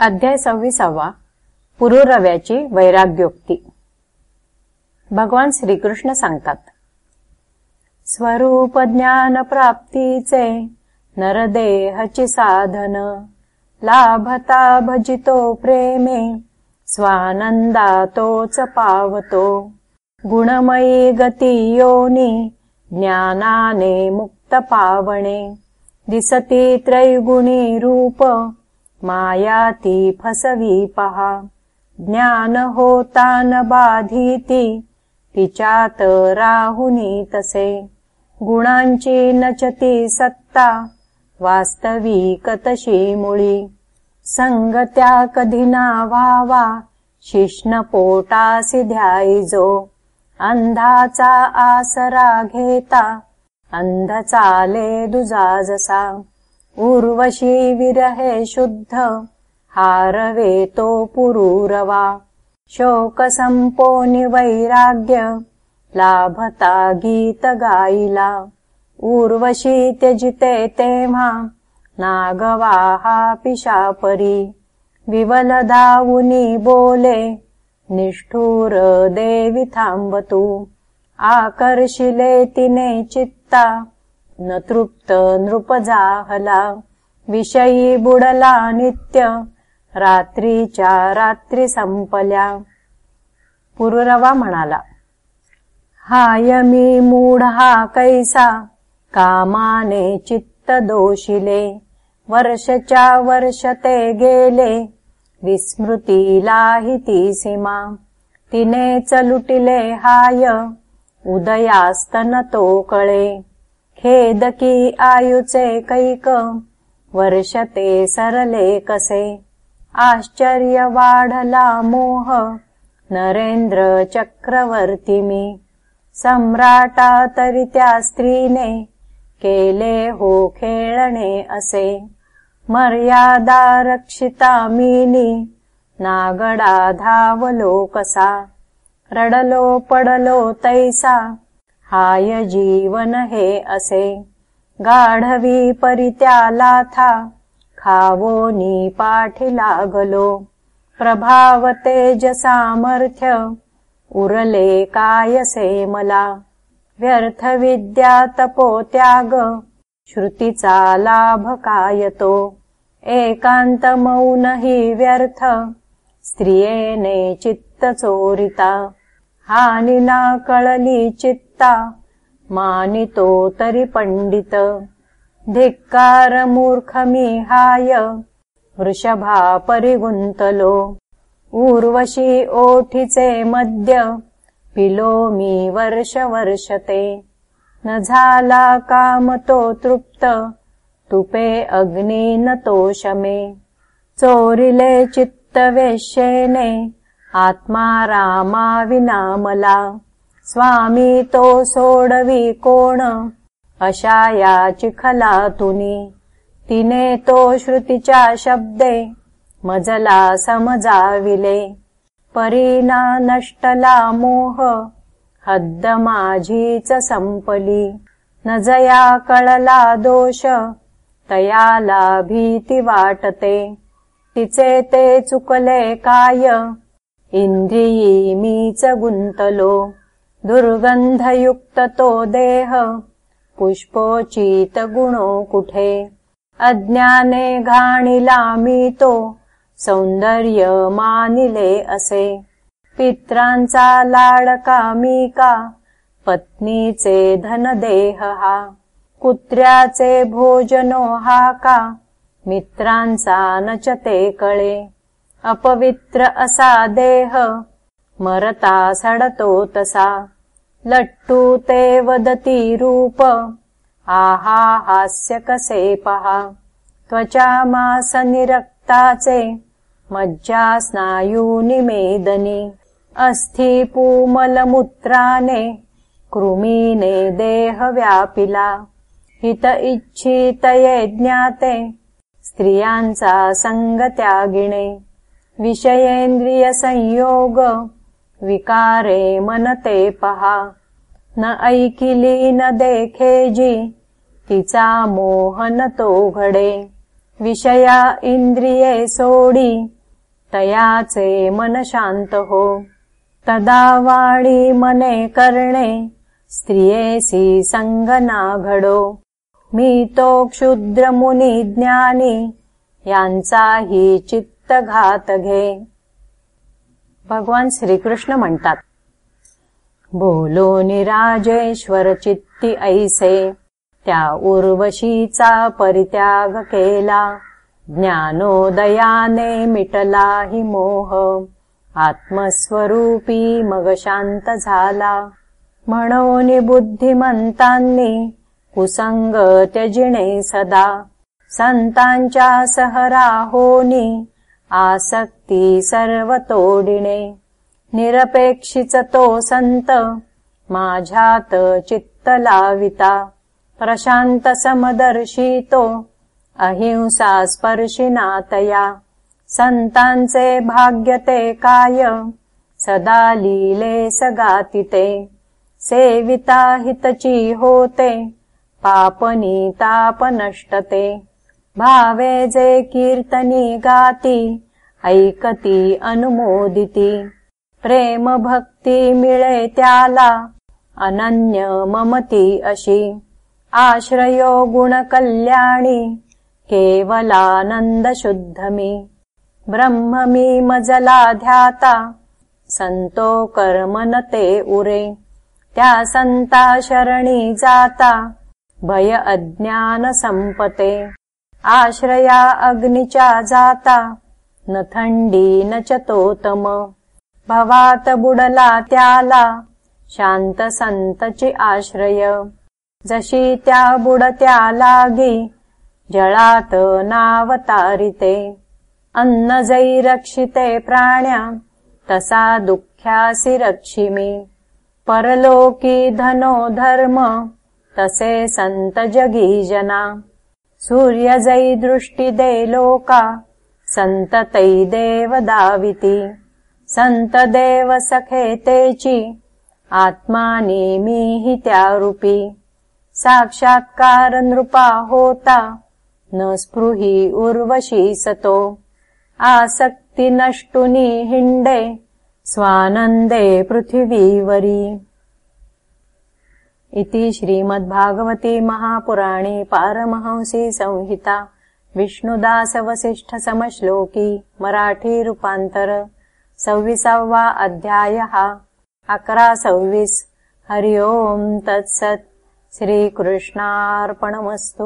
अध्याय सव्वीसावा पुरुरव्याची वैराग्योक्ती. भगवान श्रीकृष्ण सांगतात स्वरूप ज्ञान प्राप्तीचे नरदेहची साधन लाभता भजितो प्रेमे स्वानंदा तोच पावतो. गुणमयी गती योनी ज्ञानाने मुक्त पावणे दिसती त्रैगुणी रूप माया ती फसवी पहा ज्ञान होता न राहुनी तसे गुणांची नचती सत्ता वास्तविक तशी मुळी संगत्या कधिना व्हावा शिष्ण पोटासी ध्यायजो। अंधाचा आसरा घेता अंध चाले दुजाजसा उर्वशी विरहे शुद्ध हारवे तो पुरुरवा। शोकसम्पोनि वैराग्य लाभता गीत गायिला उर्वशी त्यजिते तेमा नागवाहा पिशापरी। विवलदावुनी बोले निष्ठुर देवि थाम्बतु आकर्षिले तिने चित्ता न तृप्त नृपजाहला विषयी बुडला नित्य रात्रीच्या रात्री संपल्या. पुरुरवा म्हणाला हाय मी मूढ हा कैसा कामाने चित्त दोषिले वर्षच्या वर्ष ते गेले विस्मृतीलाही ती सीमा तिने चलुटिले हाय उदयास्तन तो कळे. खेदकी आयुचे कैक. वर्षते सरले कसे? आश्चर्य वाढला मोह. नरेंद्र चक्रवर्ती सम्राटा तरी त्या स्त्रीने केले हो खेळणे असे. मर्यादा रक्षिता मीनी. नागडा धावलो कसा? रडलो पडलो तैसा हाय जीवन हे असे. गाढवी परित्याला था खावो नी पाठी लागलो. प्रभाव तेज सामर्थ्य उरले कायसे मला? व्यर्थ विद्या तपो त्याग कायतो एकांत मौन ही व्यर्थ स्त्रियेने चित्त चोरिता हानिना कळली चित्ता मानितो तरी पंडित. धिक्कार मूर्खमी हाय वृषभा परिगुंतलो. उर्वशी ओठीचे मद्य पिलो मी वर्ष वर्षते न झाला काम तो तृप्त तुपे अग्नी न तोषमे चोरिले चित्त वेश्येने आत्मा रामा विनामला। स्वामी तो सोडवी कोण? अशा या चिखला तुनी। तो श्रुतीच्या शब्दे मजला समजाविले। परीना नष्टला मोह हद्द माझीच संपली। न जया कळला दोष तयाला भीती वाटते। तिचे ते चुकले काय इंद्रियी मीच गुंतलो दुर्गंधयुक्त तो देह गुणो कुठे? अज्ञाने घाणिला मी तो सौंदर्य मानिले असे। पित्रांचा लाडका मी का पत्नीचे देह हा कुत्र्याचे भोजनो हा का मित्रांचा नचते कळे अपवित्र असा देह मरता सडतो तसा. लट्टू ते वदती रूप आहा हास्य कसे पहा. त्वचा मास निरक्ताचे मज्जा स्नायुनिमेदनी अस्थि पूमलमुत्राने कृमीने देह व्यापिला. हित इच्छितये ज्ञाते स्त्रियांचा संग त्यागिणे विषयेंद्रिय संयोग विकारे मनते पहा। न ऐकिली न देखे जी तिचा मोहन तो घडे। विषया इन्द्रिये सोडी तयाचे मन शांत हो। तदा वाणी मने करणे स्त्रियेसी संगना घडो। मी तो क्षुद्र मुनी ज्ञानी यांचाही चित्त घात घे भगवान श्रीकृष्ण म्हणतात बोलो निराजेश्वर चित्ती ऐसे त्या उर्वशीचा परित्याग केला. ज्ञानोदयाने मिटला हि मोह. आत्मस्वरूपी मग शांत झाला. म्हणून बुद्धिमंतांनी कुसंग त्यजिणे सदा. संतांच्या सहरा होनी आसक्ती सर्व तोडिणे निरपेक्षिच तो संत माझ्यात चित्त लाविता प्रशांत समदर्शी तो अहिंसा स्पर्शिनातया संतांचे भाग्यते काय सदा लीले सगातिते सेविता हितची होते पापनी ताप नष्टते भावे जे कीर्तनी गाती ऐकती अनुमोदिती। प्रेम भक्ती मिळे त्याला अनन्य ममती अशी। आश्रयो गुण कल्याणी केवलानंद शुद्धमी ब्रह्म मी मजला ध्याता संतो कर्मनते उरे। त्या संता शरणी जाता भय अज्ञान संपते आश्रया अग्निचा जाता न थंडी न चतोतम. भवात बुडला त्याला शांत संतची आश्रय. जशी त्या बुडत्या लागी जळात नावतारिते अन्न जै रक्षिते प्राण्या तसा दुःख्यासि रक्षिमि. परलोकी धनो धर्म तसे संत जगी जना सूर्य जै दृष्टि दे लोका संत तै देव दाविति। संत देव सखे तेची आत्मानी मी त्यारूपी। साक्षात्कार नृपा होता न स्पृही उर्वशी सतो। आसक्ति नष्टुनी हिंडे स्वानन्दे पृथिवीवरी इति श्रीमद्भागवती महापुराणे पारमहंसी संहिता विष्णुदासवसिष्ठसमश्लोकी मराठीरूपान्तर सव्विसव्वा अध्यायः अकरा सव्विस्। हरि ओम् तत्सत्। श्रीकृष्णार्पणमस्तु